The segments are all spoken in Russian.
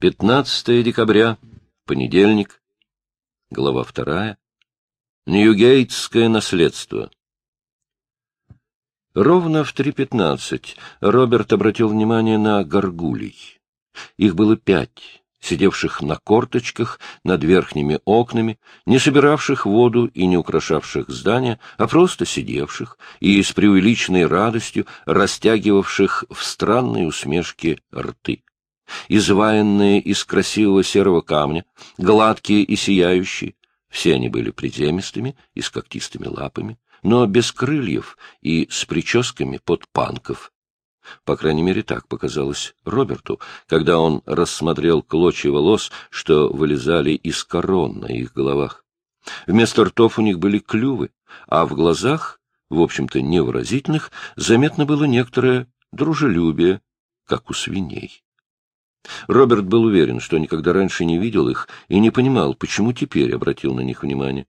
15 декабря, понедельник, глава вторая. Ньюгейтское наследство. Ровно в 3.15 Роберт обратил внимание на горгулей. Их было пять, сидевших на корточках над верхними окнами, не собиравших воду и не украшавших здания, а просто сидевших и с преувеличенной радостью растягивавших в странной усмешке рты изваянные из красивого серого камня, гладкие и сияющие. Все они были приземистыми и с когтистыми лапами, но без крыльев и с прическами под панков. По крайней мере, так показалось Роберту, когда он рассмотрел клочья волос, что вылезали из корон на их головах. Вместо ртов у них были клювы, а в глазах, в общем-то невыразительных, заметно было некоторое дружелюбие, как у свиней. Роберт был уверен, что никогда раньше не видел их и не понимал, почему теперь обратил на них внимание.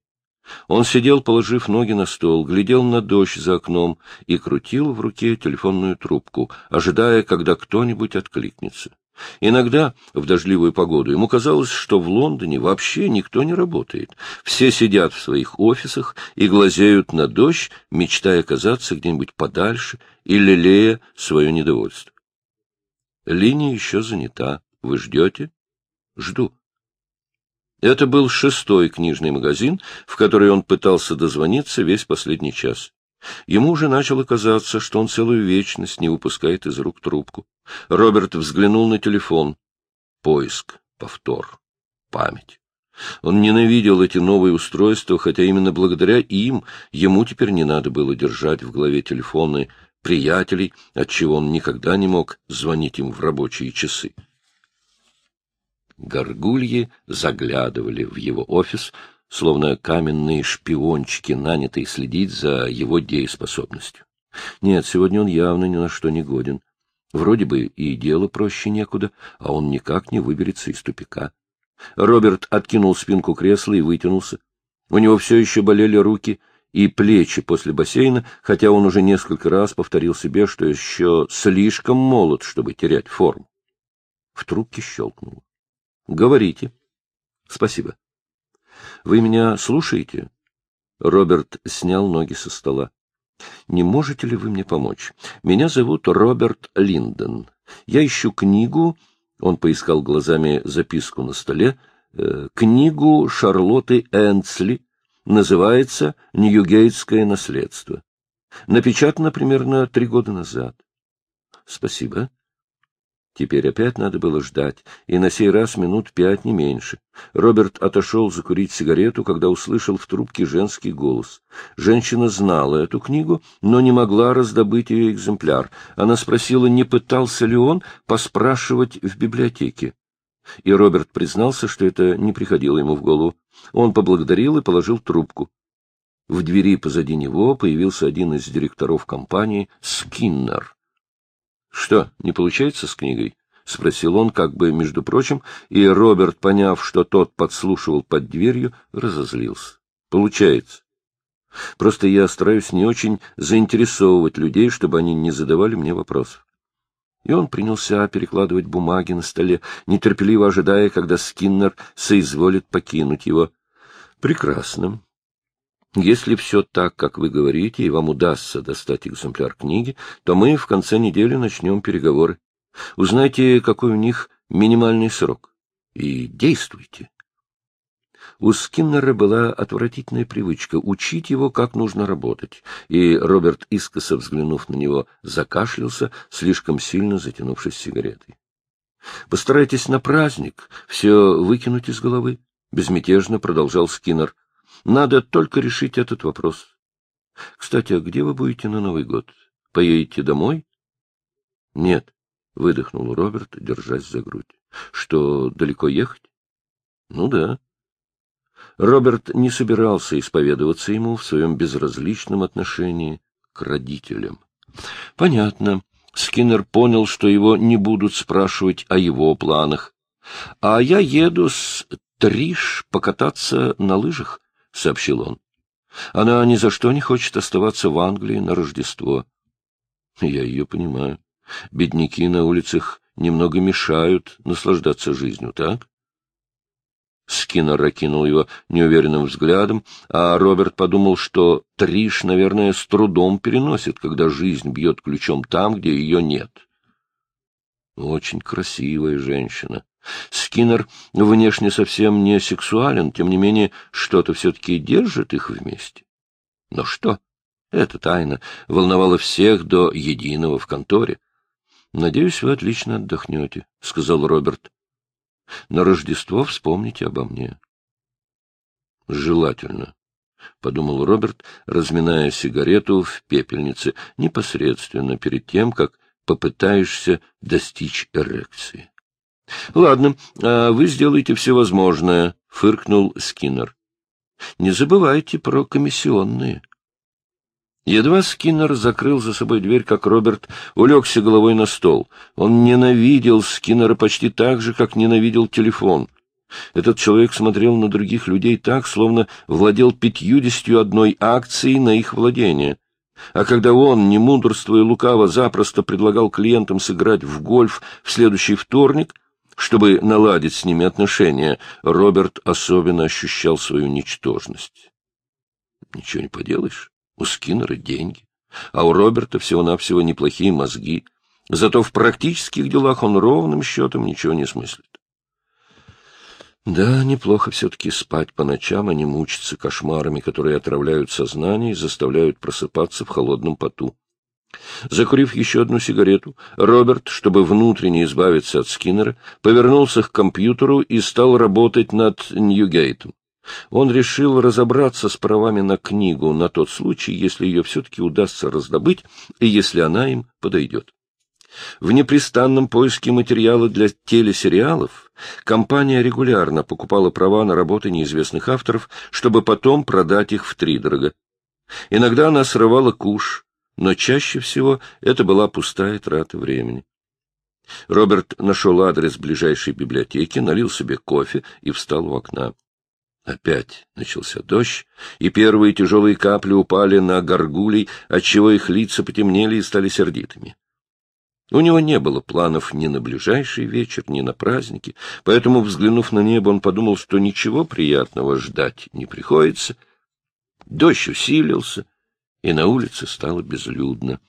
Он сидел, положив ноги на стол, глядел на дождь за окном и крутил в руке телефонную трубку, ожидая, когда кто-нибудь откликнется. Иногда, в дождливую погоду, ему казалось, что в Лондоне вообще никто не работает. Все сидят в своих офисах и глазеют на дождь, мечтая оказаться где-нибудь подальше и лелея свое недовольство. Линия еще занята. Вы ждете? Жду. Это был шестой книжный магазин, в который он пытался дозвониться весь последний час. Ему уже начало казаться, что он целую вечность не выпускает из рук трубку. Роберт взглянул на телефон. Поиск, повтор, память. Он ненавидел эти новые устройства, хотя именно благодаря им ему теперь не надо было держать в голове телефоны приятелей, отчего он никогда не мог звонить им в рабочие часы. Горгульи заглядывали в его офис, словно каменные шпиончики, нанятые следить за его дееспособностью. Нет, сегодня он явно ни на что не годен. Вроде бы и дело проще некуда, а он никак не выберется из тупика. Роберт откинул спинку кресла и вытянулся. У него все еще болели руки — и плечи после бассейна, хотя он уже несколько раз повторил себе, что еще слишком молод, чтобы терять форму. В трубке щелкнуло. — Говорите. — Спасибо. — Вы меня слушаете? Роберт снял ноги со стола. — Не можете ли вы мне помочь? Меня зовут Роберт Линден. Я ищу книгу... Он поискал глазами записку на столе. Э, книгу Шарлотты Энцли называется «Ньюгейтское наследство». Напечатано примерно три года назад. Спасибо. Теперь опять надо было ждать, и на сей раз минут пять, не меньше. Роберт отошел закурить сигарету, когда услышал в трубке женский голос. Женщина знала эту книгу, но не могла раздобыть ее экземпляр. Она спросила, не пытался ли он поспрашивать в библиотеке. И Роберт признался, что это не приходило ему в голову. Он поблагодарил и положил трубку. В двери позади него появился один из директоров компании, Скиннер. — Что, не получается с книгой? — спросил он, как бы, между прочим, и Роберт, поняв, что тот подслушивал под дверью, разозлился. — Получается. Просто я стараюсь не очень заинтересовывать людей, чтобы они не задавали мне вопросов. И он принялся перекладывать бумаги на столе, нетерпеливо ожидая, когда Скиннер соизволит покинуть его. — Прекрасно. Если все так, как вы говорите, и вам удастся достать экземпляр книги, то мы в конце недели начнем переговоры. Узнайте, какой у них минимальный срок. И действуйте. У Скиннера была отвратительная привычка учить его, как нужно работать, и Роберт, искоса взглянув на него, закашлялся, слишком сильно затянувшись сигаретой. — Постарайтесь на праздник все выкинуть из головы, — безмятежно продолжал Скиннер. — Надо только решить этот вопрос. — Кстати, а где вы будете на Новый год? Поедете домой? — Нет, — выдохнул Роберт, держась за грудь. — Что, далеко ехать? — Ну да. Роберт не собирался исповедоваться ему в своем безразличном отношении к родителям. Понятно. Скиннер понял, что его не будут спрашивать о его планах. — А я еду с Триш покататься на лыжах, — сообщил он. Она ни за что не хочет оставаться в Англии на Рождество. Я ее понимаю. Бедняки на улицах немного мешают наслаждаться жизнью, так? Скиннер окинул его неуверенным взглядом, а Роберт подумал, что Триш, наверное, с трудом переносит, когда жизнь бьет ключом там, где ее нет. Очень красивая женщина. Скиннер внешне совсем не сексуален, тем не менее, что-то все-таки держит их вместе. Но что? Эта тайна волновала всех до единого в конторе. — Надеюсь, вы отлично отдохнете, — сказал Роберт. На Рождество вспомните обо мне. — Желательно, — подумал Роберт, разминая сигарету в пепельнице, непосредственно перед тем, как попытаешься достичь эрекции. — Ладно, а вы сделаете все возможное, — фыркнул Скиннер. — Не забывайте про комиссионные. Едва Скиннер закрыл за собой дверь, как Роберт улегся головой на стол. Он ненавидел Скиннера почти так же, как ненавидел телефон. Этот человек смотрел на других людей так, словно владел пятьюдесятью одной акцией на их владение. А когда он, не мудрствуя лукаво, запросто предлагал клиентам сыграть в гольф в следующий вторник, чтобы наладить с ними отношения, Роберт особенно ощущал свою ничтожность. Ничего не поделаешь. У Скиннера деньги, а у Роберта всего-навсего неплохие мозги. Зато в практических делах он ровным счетом ничего не смыслит. Да, неплохо все-таки спать по ночам, а не мучиться кошмарами, которые отравляют сознание и заставляют просыпаться в холодном поту. Закурив еще одну сигарету, Роберт, чтобы внутренне избавиться от Скиннера, повернулся к компьютеру и стал работать над Ньюгейтом. Он решил разобраться с правами на книгу на тот случай, если ее все-таки удастся раздобыть и если она им подойдет. В непрестанном поиске материала для телесериалов компания регулярно покупала права на работы неизвестных авторов, чтобы потом продать их втридорога. Иногда она срывала куш, но чаще всего это была пустая трата времени. Роберт нашел адрес ближайшей библиотеки, налил себе кофе и встал у окна. Опять начался дождь, и первые тяжелые капли упали на горгулей, отчего их лица потемнели и стали сердитыми. У него не было планов ни на ближайший вечер, ни на праздники, поэтому, взглянув на небо, он подумал, что ничего приятного ждать не приходится. Дождь усилился, и на улице стало безлюдно.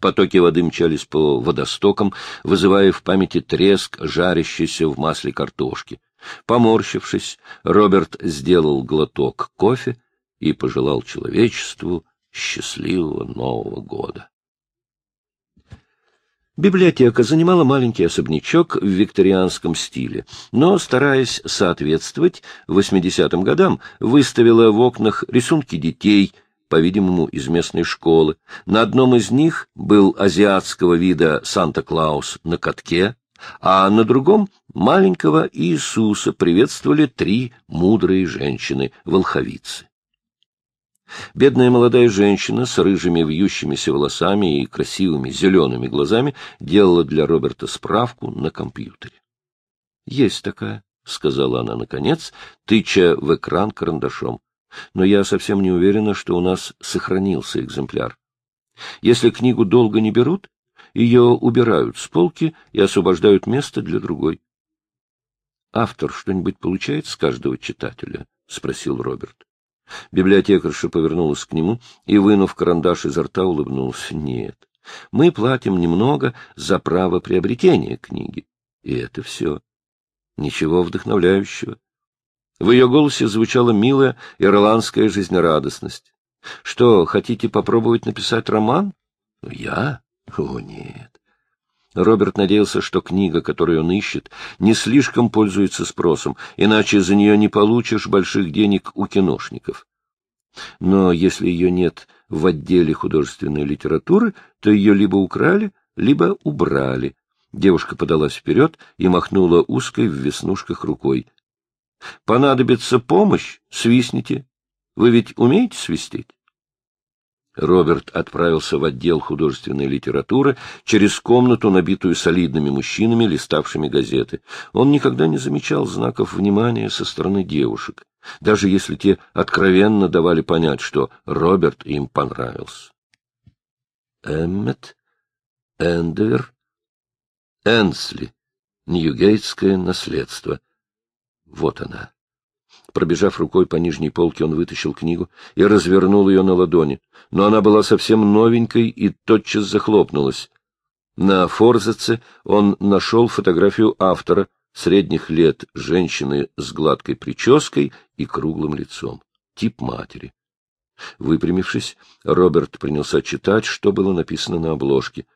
Потоки воды мчались по водостокам, вызывая в памяти треск жарящейся в масле картошки. Поморщившись, Роберт сделал глоток кофе и пожелал человечеству счастливого Нового года. Библиотека занимала маленький особнячок в викторианском стиле, но, стараясь соответствовать 80-м годам, выставила в окнах рисунки детей, по-видимому, из местной школы. На одном из них был азиатского вида Санта-Клаус на катке, а на другом маленького Иисуса приветствовали три мудрые женщины-волховицы. Бедная молодая женщина с рыжими вьющимися волосами и красивыми зелеными глазами делала для Роберта справку на компьютере. — Есть такая, — сказала она наконец, тыча в экран карандашом. — Но я совсем не уверена, что у нас сохранился экземпляр. Если книгу долго не берут, ее убирают с полки и освобождают место для другой. — Автор что-нибудь получает с каждого читателя? — спросил Роберт. Библиотекарша повернулась к нему и, вынув карандаш изо рта, улыбнулась. — Нет, мы платим немного за право приобретения книги. И это все. Ничего вдохновляющего. В ее голосе звучала милая ирландская жизнерадостность. — Что, хотите попробовать написать роман? — Я? О, нет. Роберт надеялся, что книга, которую он ищет, не слишком пользуется спросом, иначе за нее не получишь больших денег у киношников. Но если ее нет в отделе художественной литературы, то ее либо украли, либо убрали. Девушка подалась вперед и махнула узкой в веснушках рукой. — Понадобится помощь? Свистните. Вы ведь умеете свистеть? Роберт отправился в отдел художественной литературы через комнату, набитую солидными мужчинами, листавшими газеты. Он никогда не замечал знаков внимания со стороны девушек, даже если те откровенно давали понять, что Роберт им понравился. Эммет, Эндовер, Энсли. Ньюгейтское наследство. Вот она. Пробежав рукой по нижней полке, он вытащил книгу и развернул ее на ладони. Но она была совсем новенькой и тотчас захлопнулась. На форзаце он нашел фотографию автора, средних лет женщины с гладкой прической и круглым лицом. Тип матери. Выпрямившись, Роберт принялся читать, что было написано на обложке.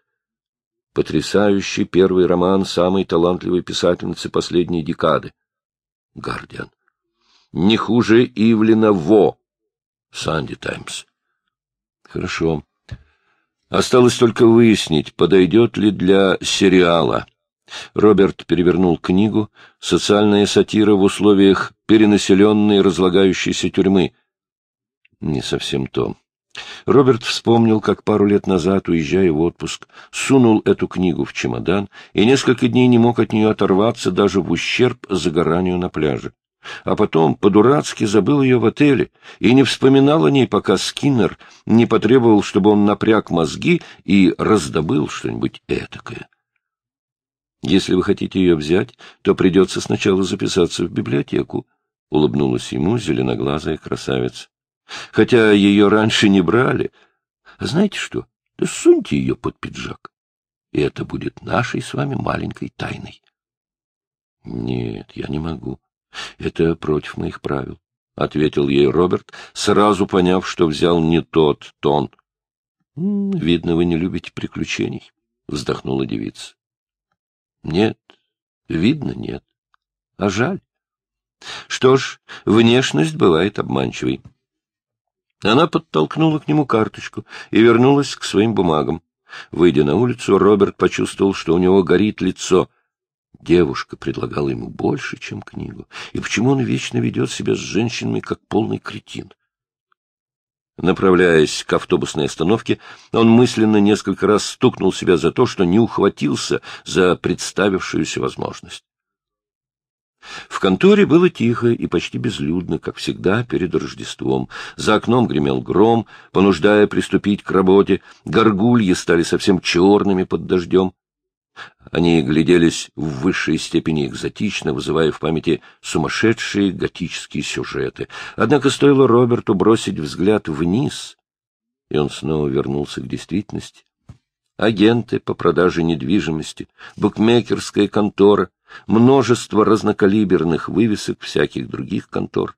Потрясающий первый роман самой талантливой писательницы последней декады. Гардиан. Не хуже Ивлина Во. Санди Таймс. Хорошо. Осталось только выяснить, подойдет ли для сериала. Роберт перевернул книгу «Социальная сатира в условиях перенаселенной разлагающейся тюрьмы». Не совсем то. Роберт вспомнил, как пару лет назад, уезжая в отпуск, сунул эту книгу в чемодан и несколько дней не мог от нее оторваться даже в ущерб загоранию на пляже. А потом по-дурацки забыл ее в отеле и не вспоминал о ней, пока Скиннер не потребовал, чтобы он напряг мозги и раздобыл что-нибудь этакое. Если вы хотите ее взять, то придется сначала записаться в библиотеку, — улыбнулась ему зеленоглазая красавица. Хотя ее раньше не брали. А знаете что? Да суньте ее под пиджак, и это будет нашей с вами маленькой тайной. Нет, я не могу. Это против моих правил, — ответил ей Роберт, сразу поняв, что взял не тот тон. — Видно, вы не любите приключений, — вздохнула девица. Нет, видно, нет. А жаль. Что ж, внешность бывает обманчивой. Она подтолкнула к нему карточку и вернулась к своим бумагам. Выйдя на улицу, Роберт почувствовал, что у него горит лицо. Девушка предлагала ему больше, чем книгу. И почему он вечно ведет себя с женщинами, как полный кретин? Направляясь к автобусной остановке, он мысленно несколько раз стукнул себя за то, что не ухватился за представившуюся возможность. В конторе было тихо и почти безлюдно, как всегда перед Рождеством. За окном гремел гром, понуждая приступить к работе. Горгульи стали совсем черными под дождем. Они гляделись в высшей степени экзотично, вызывая в памяти сумасшедшие готические сюжеты. Однако стоило Роберту бросить взгляд вниз, и он снова вернулся к действительности. Агенты по продаже недвижимости, букмекерская контора, множество разнокалиберных вывесок всяких других контор.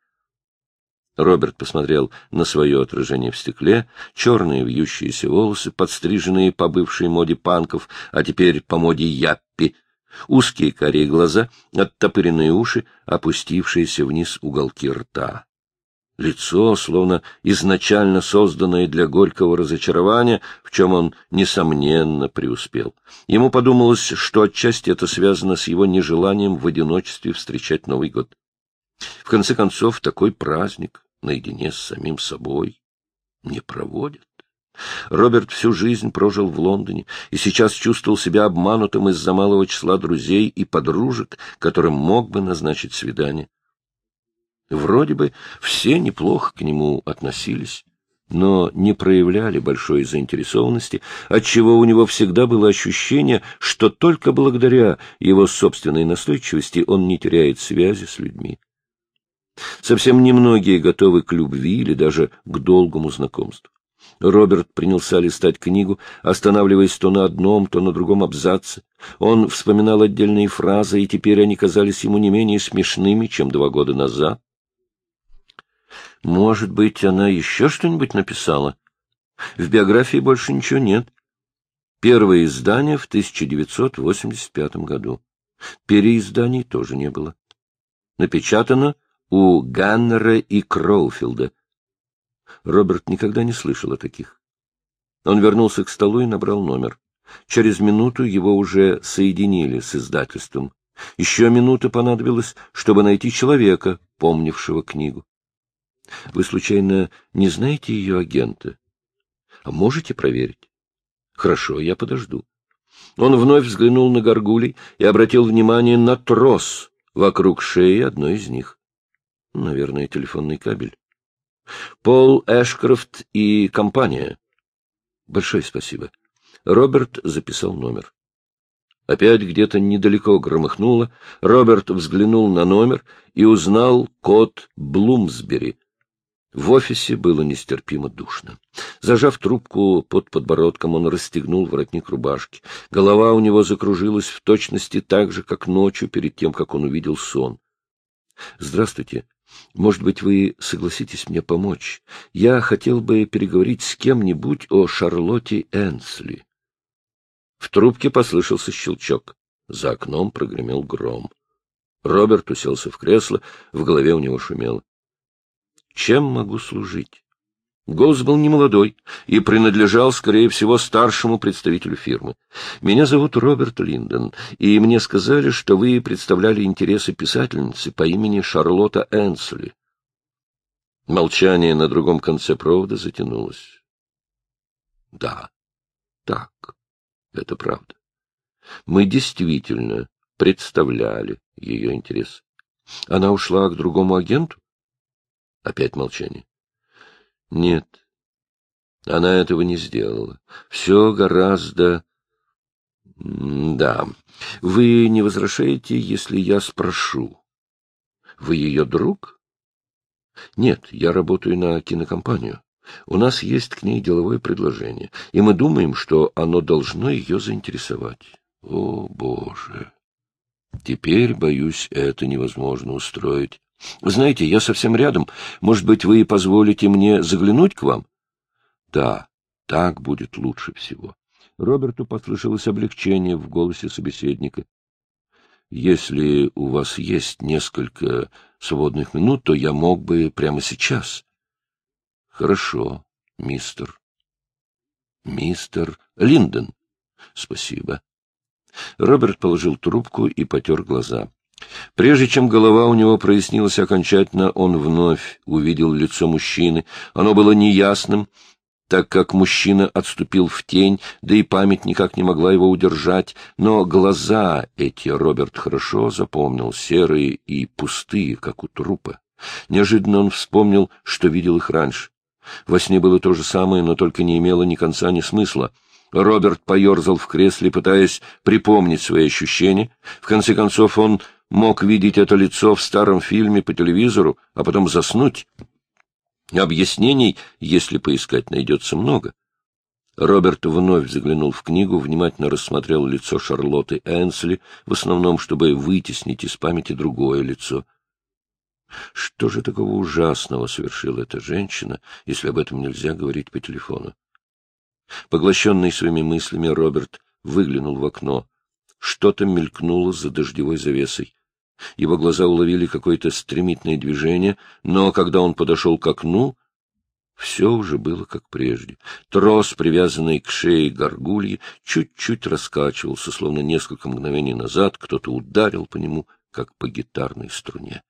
Роберт посмотрел на свое отражение в стекле, черные вьющиеся волосы, подстриженные по бывшей моде панков, а теперь по моде яппи, узкие карие глаза, оттопыренные уши, опустившиеся вниз уголки рта. Лицо, словно изначально созданное для горького разочарования, в чем он, несомненно, преуспел. Ему подумалось, что отчасти это связано с его нежеланием в одиночестве встречать Новый год. В конце концов, такой праздник наедине с самим собой не проводят. Роберт всю жизнь прожил в Лондоне и сейчас чувствовал себя обманутым из-за малого числа друзей и подружек, которым мог бы назначить свидание. Вроде бы все неплохо к нему относились, но не проявляли большой заинтересованности, отчего у него всегда было ощущение, что только благодаря его собственной настойчивости он не теряет связи с людьми. Совсем немногие готовы к любви или даже к долгому знакомству. Роберт принялся листать книгу, останавливаясь то на одном, то на другом абзаце. Он вспоминал отдельные фразы, и теперь они казались ему не менее смешными, чем два года назад. Может быть, она еще что-нибудь написала? В биографии больше ничего нет. Первое издание в 1985 году. Переизданий тоже не было. Напечатано у Ганнера и Кроуфилда. Роберт никогда не слышал о таких. Он вернулся к столу и набрал номер. Через минуту его уже соединили с издательством. Еще минута понадобилась, чтобы найти человека, помнившего книгу. Вы, случайно, не знаете ее агента? А можете проверить? Хорошо, я подожду. Он вновь взглянул на горгулей и обратил внимание на трос вокруг шеи одной из них. Наверное, телефонный кабель. Пол Эшкрофт и компания. Большое спасибо. Роберт записал номер. Опять где-то недалеко громыхнуло. Роберт взглянул на номер и узнал код Блумсбери. В офисе было нестерпимо душно. Зажав трубку под подбородком, он расстегнул воротник рубашки. Голова у него закружилась в точности так же, как ночью, перед тем, как он увидел сон. — Здравствуйте. Может быть, вы согласитесь мне помочь? Я хотел бы переговорить с кем-нибудь о Шарлотте Энсли. В трубке послышался щелчок. За окном прогремел гром. Роберт уселся в кресло, в голове у него шумело. «Чем могу служить?» Голос был немолодой и принадлежал, скорее всего, старшему представителю фирмы. «Меня зовут Роберт Линден, и мне сказали, что вы представляли интересы писательницы по имени Шарлотта Энсли». Молчание на другом конце провода затянулось. «Да, так». Это правда. Мы действительно представляли ее интерес. Она ушла к другому агенту? Опять молчание. Нет, она этого не сделала. Все гораздо... Да. Вы не возражаете, если я спрошу? Вы ее друг? Нет, я работаю на кинокомпанию. У нас есть к ней деловое предложение, и мы думаем, что оно должно ее заинтересовать. О, Боже! Теперь, боюсь, это невозможно устроить. Знаете, я совсем рядом. Может быть, вы позволите мне заглянуть к вам? Да, так будет лучше всего. Роберту послышалось облегчение в голосе собеседника. Если у вас есть несколько свободных минут, то я мог бы прямо сейчас. Хорошо, мистер. Мистер Линден. Спасибо. Роберт положил трубку и потер глаза. Прежде чем голова у него прояснилась окончательно, он вновь увидел лицо мужчины. Оно было неясным, так как мужчина отступил в тень, да и память никак не могла его удержать, но глаза эти Роберт хорошо запомнил, серые и пустые, как у трупа. Неожиданно он вспомнил, что видел их раньше. Во сне было то же самое, но только не имело ни конца, ни смысла. Роберт поерзал в кресле, пытаясь припомнить свои ощущения. В конце концов, он мог видеть это лицо в старом фильме по телевизору, а потом заснуть. Объяснений, если поискать, найдется много. Роберт вновь заглянул в книгу, внимательно рассмотрел лицо Шарлотты Энсли, в основном, чтобы вытеснить из памяти другое лицо. Что же такого ужасного совершила эта женщина, если об этом нельзя говорить по телефону? Поглощенный своими мыслями, Роберт выглянул в окно. Что-то мелькнуло за дождевой завесой. Его глаза уловили какое-то стремительное движение, но когда он подошел к окну, все уже было как прежде. Трос, привязанный к шее горгульи, чуть-чуть раскачивался, словно несколько мгновений назад кто-то ударил по нему, как по гитарной струне.